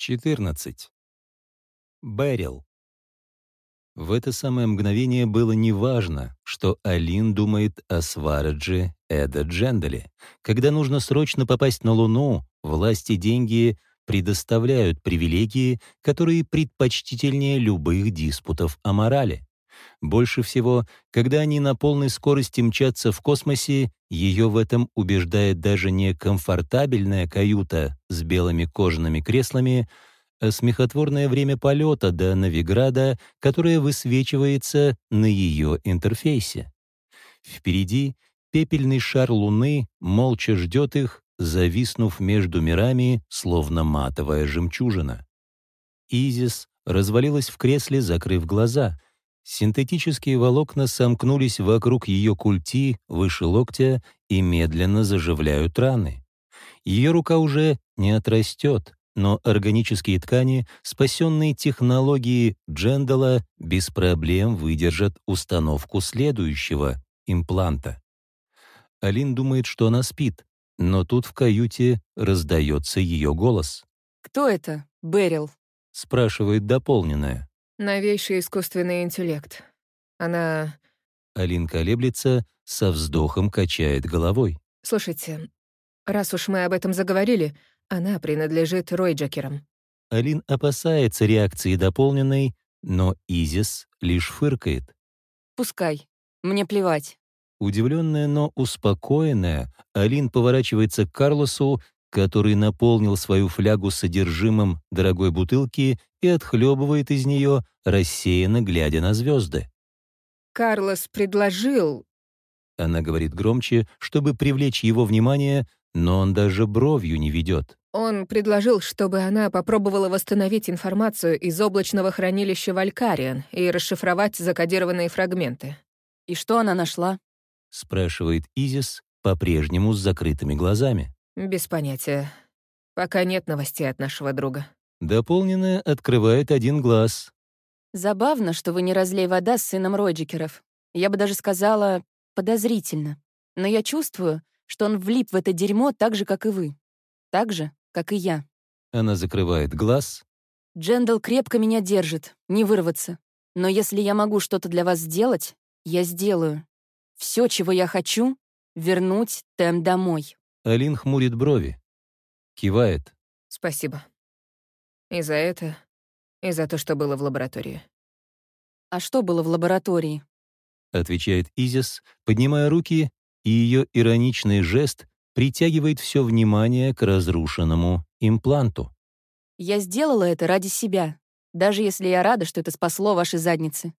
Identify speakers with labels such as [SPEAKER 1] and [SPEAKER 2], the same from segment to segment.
[SPEAKER 1] 14. Берил. В это самое мгновение было неважно, что Алин думает о Сварадже Эда Джендале. Когда нужно срочно попасть на Луну, власти деньги предоставляют привилегии, которые предпочтительнее любых диспутов о морали. Больше всего, когда они на полной скорости мчатся в космосе, ее в этом убеждает даже не комфортабельная каюта с белыми кожаными креслами, а смехотворное время полета до Новиграда, которое высвечивается на ее интерфейсе. Впереди пепельный шар Луны молча ждет их, зависнув между мирами, словно матовая жемчужина. Изис развалилась в кресле, закрыв глаза — Синтетические волокна сомкнулись вокруг ее культи выше локтя и медленно заживляют раны. Ее рука уже не отрастет, но органические ткани, спасенные технологией Джендала, без проблем выдержат установку следующего импланта. Алин думает, что она спит, но тут в каюте раздается ее голос.
[SPEAKER 2] «Кто это, Берил?»
[SPEAKER 1] — спрашивает дополненная.
[SPEAKER 2] Новейший искусственный интеллект. Она...
[SPEAKER 1] Алин колеблется, со вздохом качает головой.
[SPEAKER 2] Слушайте, раз уж мы об этом заговорили, она принадлежит Ройджакерам.
[SPEAKER 1] Алин опасается реакции дополненной, но Изис лишь фыркает.
[SPEAKER 2] Пускай. Мне плевать.
[SPEAKER 1] Удивленная, но успокоенная, Алин поворачивается к Карлосу который наполнил свою флягу содержимым дорогой бутылки и отхлебывает из нее, рассеянно глядя на звезды.
[SPEAKER 2] «Карлос предложил...»
[SPEAKER 1] Она говорит громче, чтобы привлечь его внимание, но он даже бровью не ведет.
[SPEAKER 2] Он предложил, чтобы она попробовала восстановить информацию из облачного хранилища Валькариан и расшифровать закодированные фрагменты. «И что она нашла?»
[SPEAKER 1] — спрашивает Изис, по-прежнему с закрытыми глазами.
[SPEAKER 2] Без понятия. Пока нет новостей от нашего друга.
[SPEAKER 1] Дополненная открывает один глаз.
[SPEAKER 3] Забавно, что вы не разлей вода с сыном Роджикеров. Я бы даже сказала, подозрительно. Но я чувствую, что он влип в это дерьмо так же, как и вы. Так же, как и я.
[SPEAKER 1] Она закрывает глаз.
[SPEAKER 3] Джендал крепко меня держит, не вырваться. Но если я могу что-то для вас сделать, я сделаю. Все, чего я хочу — вернуть Тем домой.
[SPEAKER 1] Алин хмурит брови. Кивает.
[SPEAKER 2] Спасибо. И за это, и за то, что было в лаборатории.
[SPEAKER 3] А что было в лаборатории?
[SPEAKER 1] Отвечает Изис, поднимая руки, и ее ироничный жест притягивает все внимание к разрушенному импланту.
[SPEAKER 3] Я сделала это ради себя, даже если я рада, что это спасло ваши задницы.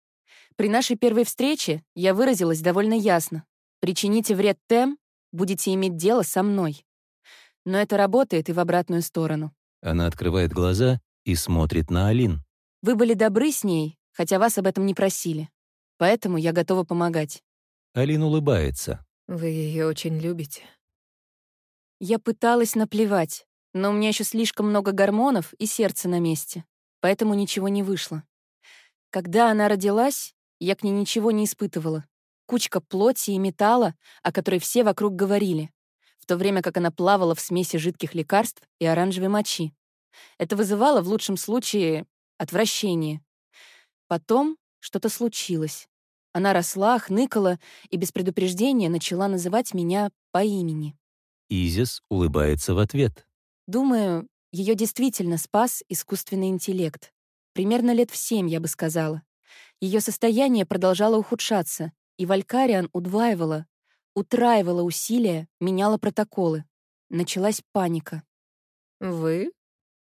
[SPEAKER 3] При нашей первой встрече я выразилась довольно ясно. Причините вред Тем, будете иметь дело со мной. Но это работает и в обратную сторону.
[SPEAKER 1] Она открывает глаза и смотрит на Алин.
[SPEAKER 3] Вы были добры с ней, хотя вас об этом не просили. Поэтому я готова помогать.
[SPEAKER 1] Алин улыбается.
[SPEAKER 2] Вы ее очень любите.
[SPEAKER 3] Я пыталась наплевать, но у меня еще слишком много гормонов и сердце на месте, поэтому ничего не вышло. Когда она родилась, я к ней ничего не испытывала кучка плоти и металла, о которой все вокруг говорили, в то время как она плавала в смеси жидких лекарств и оранжевой мочи. Это вызывало в лучшем случае отвращение. Потом что-то случилось. Она росла, хныкала и без предупреждения начала называть меня по имени.
[SPEAKER 1] Изис улыбается в ответ.
[SPEAKER 3] Думаю, ее действительно спас искусственный интеллект. Примерно лет в семь, я бы сказала. Ее состояние продолжало ухудшаться, и Валькариан удваивала, утраивала усилия, меняла протоколы. Началась паника.
[SPEAKER 2] «Вы?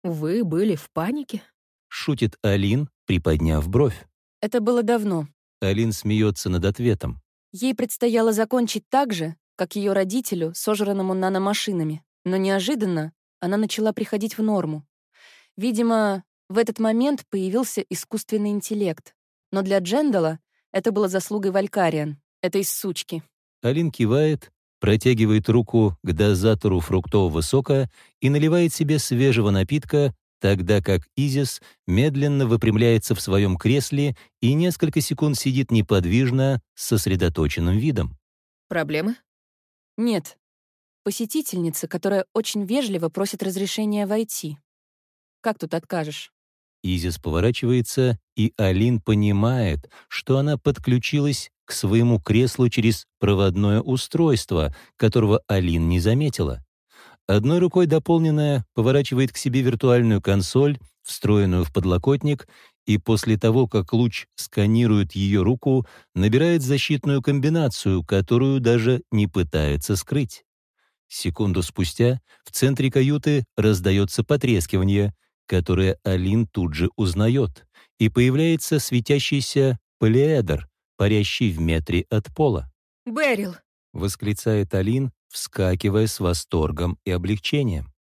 [SPEAKER 2] Вы были в панике?»
[SPEAKER 1] — шутит Алин, приподняв бровь.
[SPEAKER 3] Это было давно.
[SPEAKER 1] Алин смеется над ответом.
[SPEAKER 3] Ей предстояло закончить так же, как ее родителю, сожранному наномашинами. Но неожиданно она начала приходить в норму. Видимо, в этот момент появился искусственный интеллект. Но для Джендала это было заслугой Валькариан, этой сучки.
[SPEAKER 1] Алин кивает, протягивает руку к дозатору фруктового сока и наливает себе свежего напитка, тогда как Изис медленно выпрямляется в своем кресле и несколько секунд сидит неподвижно, с сосредоточенным видом.
[SPEAKER 2] «Проблемы?»
[SPEAKER 3] «Нет. Посетительница, которая очень вежливо просит разрешения войти». Как тут откажешь?
[SPEAKER 1] Изис поворачивается, и Алин понимает, что она подключилась к своему креслу через проводное устройство, которого Алин не заметила. Одной рукой дополненная поворачивает к себе виртуальную консоль, встроенную в подлокотник, и после того, как луч сканирует ее руку, набирает защитную комбинацию, которую даже не пытается скрыть. Секунду спустя в центре каюты раздается потрескивание, которое Алин тут же узнает, и появляется светящийся полиэдр, парящий в метре от пола.
[SPEAKER 2] «Берил!»
[SPEAKER 1] — восклицает Алин, вскакивая с восторгом и облегчением.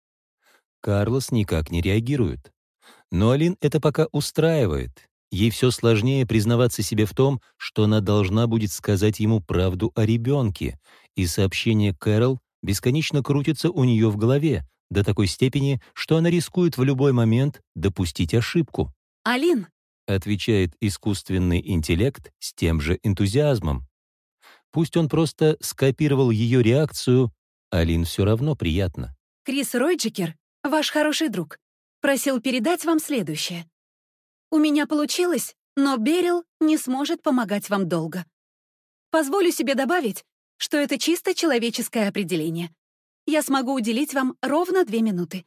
[SPEAKER 1] Карлос никак не реагирует. Но Алин это пока устраивает. Ей все сложнее признаваться себе в том, что она должна будет сказать ему правду о ребенке, и сообщение Кэрол бесконечно крутится у нее в голове, до такой степени, что она рискует в любой момент допустить ошибку.
[SPEAKER 3] «Алин!»
[SPEAKER 1] — отвечает искусственный интеллект с тем же энтузиазмом. Пусть он просто скопировал ее реакцию, Алин все равно приятно.
[SPEAKER 4] Крис Ройджикер, ваш хороший друг, просил передать вам следующее. У меня получилось, но Берил не сможет помогать вам долго. Позволю себе добавить, что это чисто человеческое определение. Я смогу уделить вам ровно две минуты.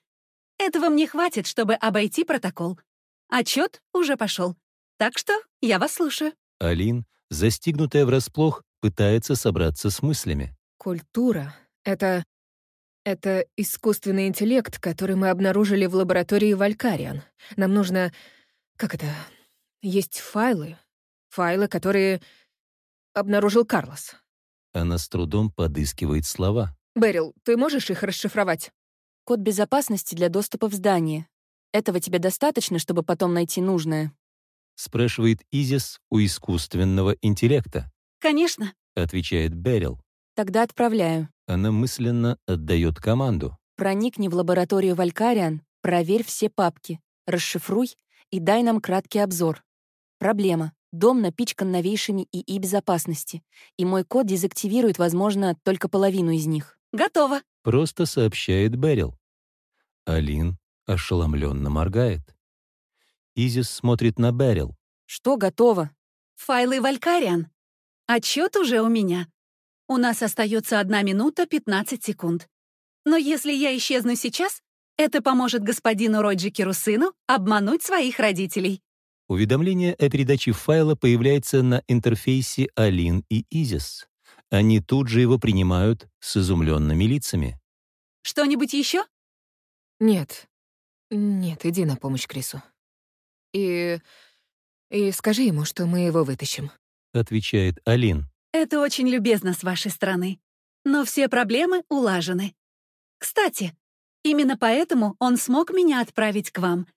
[SPEAKER 4] Этого мне хватит, чтобы обойти протокол. Отчет уже пошел. Так что я вас слушаю.
[SPEAKER 1] Алин, застигнутая врасплох, пытается собраться с мыслями.
[SPEAKER 2] Культура — это... Это искусственный интеллект, который мы обнаружили в лаборатории Валькариан. Нам нужно... Как это? Есть файлы. Файлы, которые обнаружил Карлос.
[SPEAKER 1] Она с трудом подыскивает слова.
[SPEAKER 2] Берил, ты можешь их расшифровать?
[SPEAKER 3] Код безопасности для доступа в здание. Этого тебе достаточно, чтобы потом найти нужное?
[SPEAKER 1] Спрашивает Изис у искусственного интеллекта.
[SPEAKER 4] Конечно,
[SPEAKER 1] отвечает Берил.
[SPEAKER 3] Тогда отправляю.
[SPEAKER 1] Она мысленно отдает команду.
[SPEAKER 3] Проникни в лабораторию Валькариан, проверь все папки, расшифруй и дай нам краткий обзор. Проблема. Дом напичкан новейшими ИИ безопасности, и мой код дезактивирует, возможно, только половину из них.
[SPEAKER 4] Готово.
[SPEAKER 1] Просто сообщает Берил. Алин ошеломленно моргает. Изис смотрит на Берил.
[SPEAKER 3] Что готово?
[SPEAKER 4] Файлы Валькариан. Отчет уже у меня. У нас остается одна минута 15 секунд. Но если я исчезну сейчас, это поможет господину Роджикеру сыну обмануть своих родителей.
[SPEAKER 1] Уведомление о передаче файла появляется на интерфейсе Алин и Изис. Они тут же его принимают с изумленными лицами.
[SPEAKER 4] Что-нибудь еще?
[SPEAKER 2] Нет. Нет, иди на помощь Крису. И... И скажи ему, что мы его вытащим.
[SPEAKER 1] Отвечает Алин.
[SPEAKER 4] Это очень любезно с вашей стороны. Но все проблемы улажены. Кстати, именно поэтому он смог меня отправить к вам.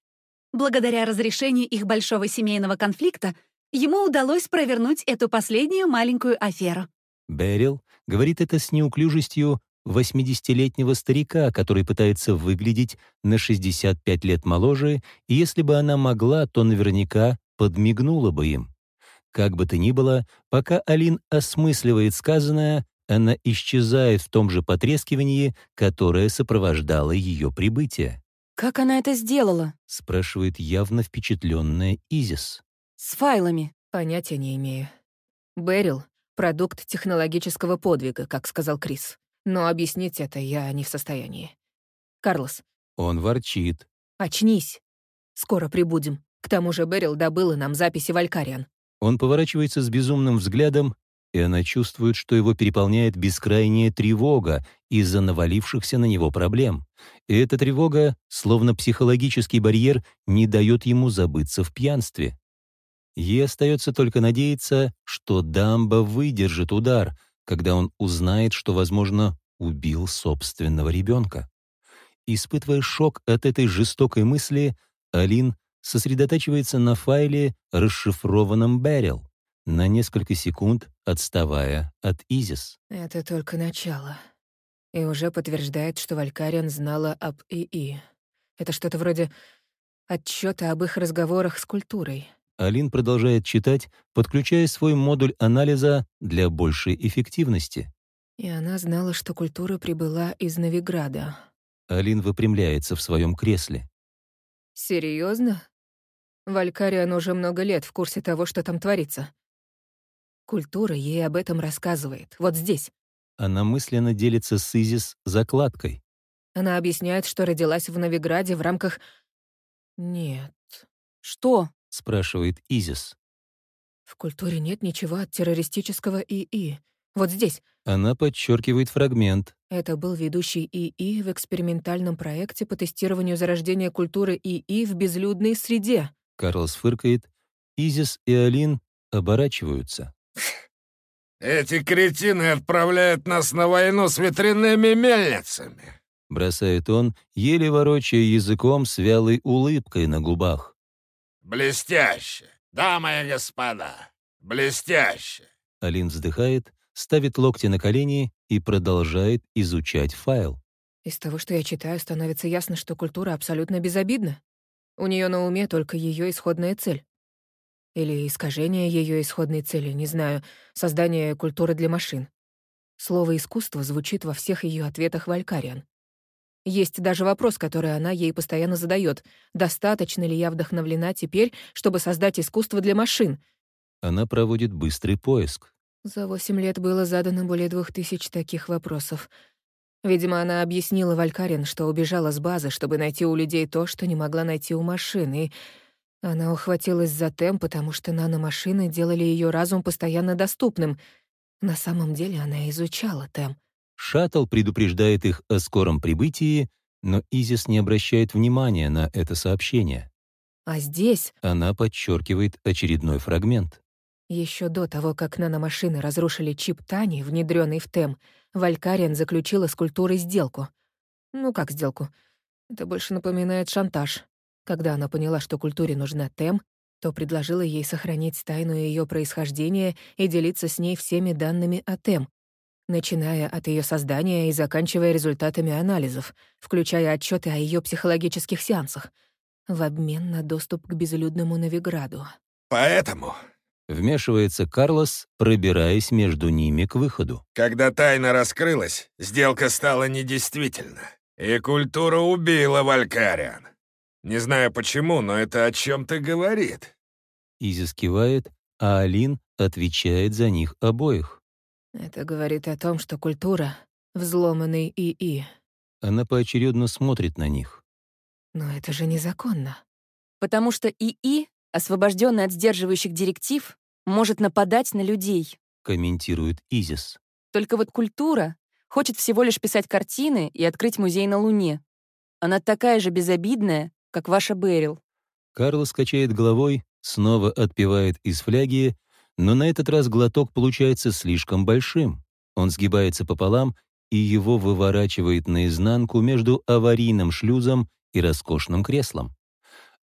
[SPEAKER 4] Благодаря разрешению их большого семейного конфликта ему удалось провернуть эту последнюю маленькую аферу.
[SPEAKER 1] Берил говорит это с неуклюжестью 80-летнего старика, который пытается выглядеть на 65 лет моложе, и если бы она могла, то наверняка подмигнула бы им. Как бы то ни было, пока Алин осмысливает сказанное, она исчезает в том же потрескивании, которое сопровождало ее прибытие.
[SPEAKER 3] Как она это сделала?
[SPEAKER 1] спрашивает явно впечатленная Изис.
[SPEAKER 3] С файлами.
[SPEAKER 2] Понятия не имею. Берил — продукт технологического подвига, как сказал Крис. Но объяснить это я не в состоянии. Карлос,
[SPEAKER 1] Он ворчит.
[SPEAKER 2] очнись. Скоро прибудем. К тому же Берил добыла нам записи Валькариан.
[SPEAKER 1] Он поворачивается с безумным взглядом, и она чувствует, что его переполняет бескрайняя тревога из-за навалившихся на него проблем. И эта тревога, словно психологический барьер, не дает ему забыться в пьянстве. Ей остается только надеяться, что Дамба выдержит удар, когда он узнает, что, возможно, убил собственного ребенка. Испытывая шок от этой жестокой мысли, Алин сосредотачивается на файле, расшифрованном Берил, на несколько секунд отставая от Изис.
[SPEAKER 2] Это только начало. И уже подтверждает, что Валькариан знала об ИИ. Это что-то вроде отчета об их разговорах с культурой.
[SPEAKER 1] Алин продолжает читать, подключая свой модуль анализа для большей эффективности.
[SPEAKER 2] И она знала, что культура прибыла из Новиграда.
[SPEAKER 1] Алин выпрямляется в своем кресле.
[SPEAKER 2] Серьезно? Валькариан уже много лет в курсе того, что там творится. Культура ей об этом рассказывает. Вот здесь.
[SPEAKER 1] Она мысленно делится с Изис закладкой.
[SPEAKER 2] Она объясняет, что родилась в Новиграде в рамках... Нет.
[SPEAKER 3] Что?
[SPEAKER 1] — спрашивает Изис.
[SPEAKER 2] В культуре нет ничего от террористического ИИ. Вот здесь.
[SPEAKER 1] Она подчеркивает фрагмент.
[SPEAKER 2] Это был ведущий ИИ в экспериментальном проекте по тестированию зарождения культуры ИИ в безлюдной среде.
[SPEAKER 1] Карлос фыркает. Изис и Алин оборачиваются.
[SPEAKER 5] «Эти кретины отправляют нас на войну с ветряными мельницами!»
[SPEAKER 1] Бросает он, еле ворочая языком с вялой улыбкой на губах.
[SPEAKER 5] «Блестяще! Дамы и господа! Блестяще!»
[SPEAKER 1] Алин вздыхает, ставит локти на колени и продолжает изучать файл.
[SPEAKER 2] Из того, что я читаю, становится ясно, что культура абсолютно безобидна. У нее на уме только ее исходная цель. Или искажение ее исходной цели, не знаю, создание культуры для машин. Слово «искусство» звучит во всех ее ответах Валькариан. Есть даже вопрос, который она ей постоянно задает: Достаточно ли я вдохновлена теперь, чтобы создать искусство для машин?
[SPEAKER 1] Она проводит быстрый поиск.
[SPEAKER 2] За восемь лет было задано более двух тысяч таких вопросов. Видимо, она объяснила Валькарин, что убежала с базы, чтобы найти у людей то, что не могла найти у машин, и она ухватилась за темп, потому что наномашины делали ее разум постоянно доступным. На самом деле она изучала темп.
[SPEAKER 1] Шаттл предупреждает их о скором прибытии, но Изис не обращает внимания на это сообщение.
[SPEAKER 2] А здесь
[SPEAKER 1] Она подчеркивает очередной фрагмент.
[SPEAKER 2] Еще до того, как наномашины разрушили чип Тани, внедренный в ТЭМ, Валькариан заключила с культурой сделку. Ну как сделку? Это больше напоминает шантаж. Когда она поняла, что культуре нужна ТЭМ, то предложила ей сохранить тайну ее происхождения и делиться с ней всеми данными о ТЭМ, начиная от ее создания и заканчивая результатами анализов, включая отчеты о ее психологических сеансах, в обмен на доступ к безлюдному Новиграду.
[SPEAKER 5] «Поэтому,
[SPEAKER 1] Вмешивается Карлос, пробираясь между ними к выходу.
[SPEAKER 5] когда тайна раскрылась, сделка стала недействительна, и культура убила Валькариан. Не знаю почему, но это о чем-то говорит».
[SPEAKER 1] Изис кивает, а Алин отвечает за них обоих.
[SPEAKER 2] Это говорит о том, что культура — взломанный ИИ.
[SPEAKER 1] Она поочередно смотрит на них.
[SPEAKER 2] Но это же незаконно.
[SPEAKER 3] Потому что ИИ, освобожденный от сдерживающих директив, может нападать на людей.
[SPEAKER 1] Комментирует Изис.
[SPEAKER 3] Только вот культура хочет всего лишь писать картины и открыть музей на Луне. Она такая же безобидная, как ваша Берил.
[SPEAKER 1] Карлос качает головой, снова отпивает из фляги, но на этот раз глоток получается слишком большим. Он сгибается пополам, и его выворачивает наизнанку между аварийным шлюзом и роскошным креслом.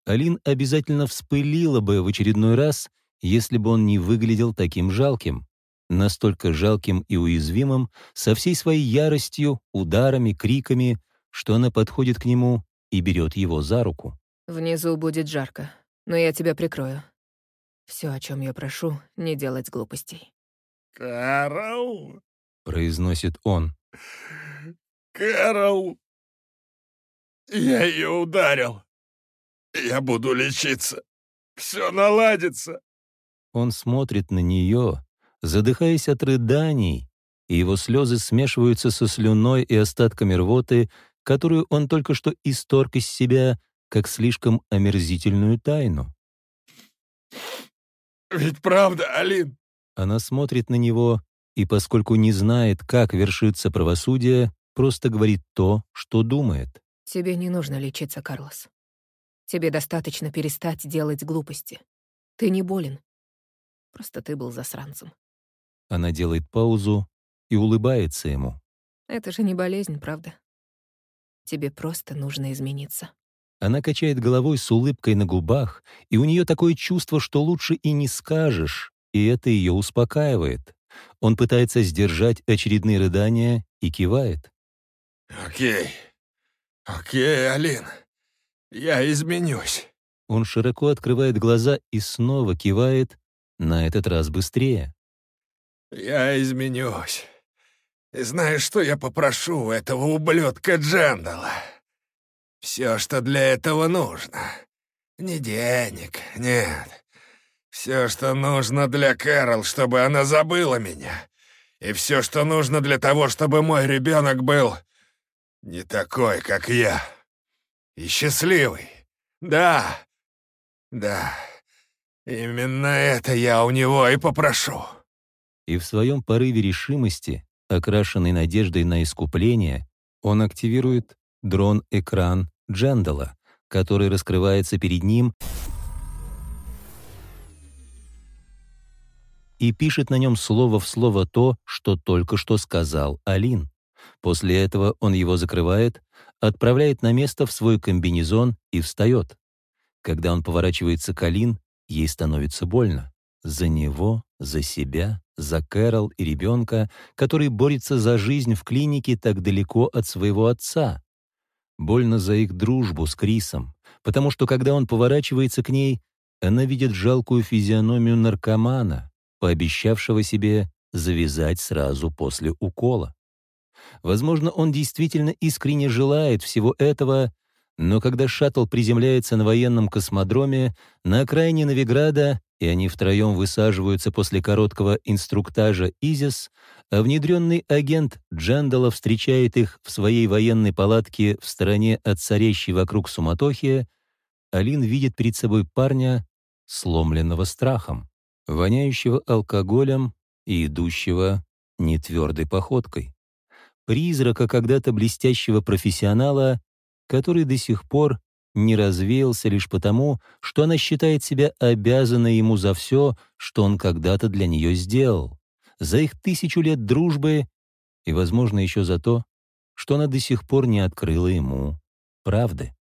[SPEAKER 1] Алин обязательно вспылила бы в очередной раз, если бы он не выглядел таким жалким. Настолько жалким и уязвимым, со всей своей яростью, ударами, криками, что она подходит к нему и берет его за руку.
[SPEAKER 2] Внизу будет жарко, но я тебя прикрою. Все, о чем я прошу, не делать глупостей.
[SPEAKER 5] «Кэрол!
[SPEAKER 1] Произносит он.
[SPEAKER 5] Кэрол! Я ее ударил. Я буду лечиться. Все наладится».
[SPEAKER 1] Он смотрит на нее, задыхаясь от рыданий, и его слезы смешиваются со слюной и остатками рвоты, которую он только что исторг из себя, как слишком омерзительную тайну.
[SPEAKER 5] «Ведь правда, Алин?»
[SPEAKER 1] Она смотрит на него, и поскольку не знает, как вершится правосудие, просто говорит то, что думает.
[SPEAKER 2] Тебе не нужно лечиться, Карлос. Тебе достаточно перестать делать глупости. Ты не болен. Просто ты был засранцем.
[SPEAKER 1] Она делает паузу и улыбается ему.
[SPEAKER 2] Это же не болезнь, правда? Тебе просто нужно измениться.
[SPEAKER 1] Она качает головой с улыбкой на губах, и у нее такое чувство, что лучше и не скажешь, и это ее успокаивает. Он пытается сдержать очередные рыдания и кивает.
[SPEAKER 5] «Окей. Окей, Алин. Я изменюсь».
[SPEAKER 1] Он широко открывает глаза и снова кивает, на этот раз быстрее.
[SPEAKER 5] «Я изменюсь. И знаешь, что я попрошу у этого ублюдка Джандала? Все, что для этого нужно. Не денег, нет. Все, что нужно для Кэрол, чтобы она забыла меня. И все, что нужно для того, чтобы мой ребенок был не такой, как я. И счастливый. Да, да, именно это я у него и попрошу.
[SPEAKER 1] И в своем порыве решимости, окрашенной надеждой на искупление, он активирует дрон-экран Джендала, который раскрывается перед ним и пишет на нем слово в слово то, что только что сказал Алин. После этого он его закрывает, отправляет на место в свой комбинезон и встает. Когда он поворачивается к Алин, ей становится больно. За него, за себя, за Кэрол и ребенка, который борется за жизнь в клинике так далеко от своего отца. Больно за их дружбу с Крисом, потому что когда он поворачивается к ней, она видит жалкую физиономию наркомана, пообещавшего себе завязать сразу после укола. Возможно, он действительно искренне желает всего этого, но когда шаттл приземляется на военном космодроме на окраине Новиграда, и они втроем высаживаются после короткого инструктажа «Изис», а внедренный агент Джандала встречает их в своей военной палатке в стороне от царящей вокруг суматохи, Алин видит перед собой парня, сломленного страхом, воняющего алкоголем и идущего нетвердой походкой. Призрака когда-то блестящего профессионала, который до сих пор не развеялся лишь потому, что она считает себя обязанной ему за все, что он когда-то для нее сделал, за их тысячу лет дружбы и, возможно, еще за то, что она до сих пор не открыла ему правды.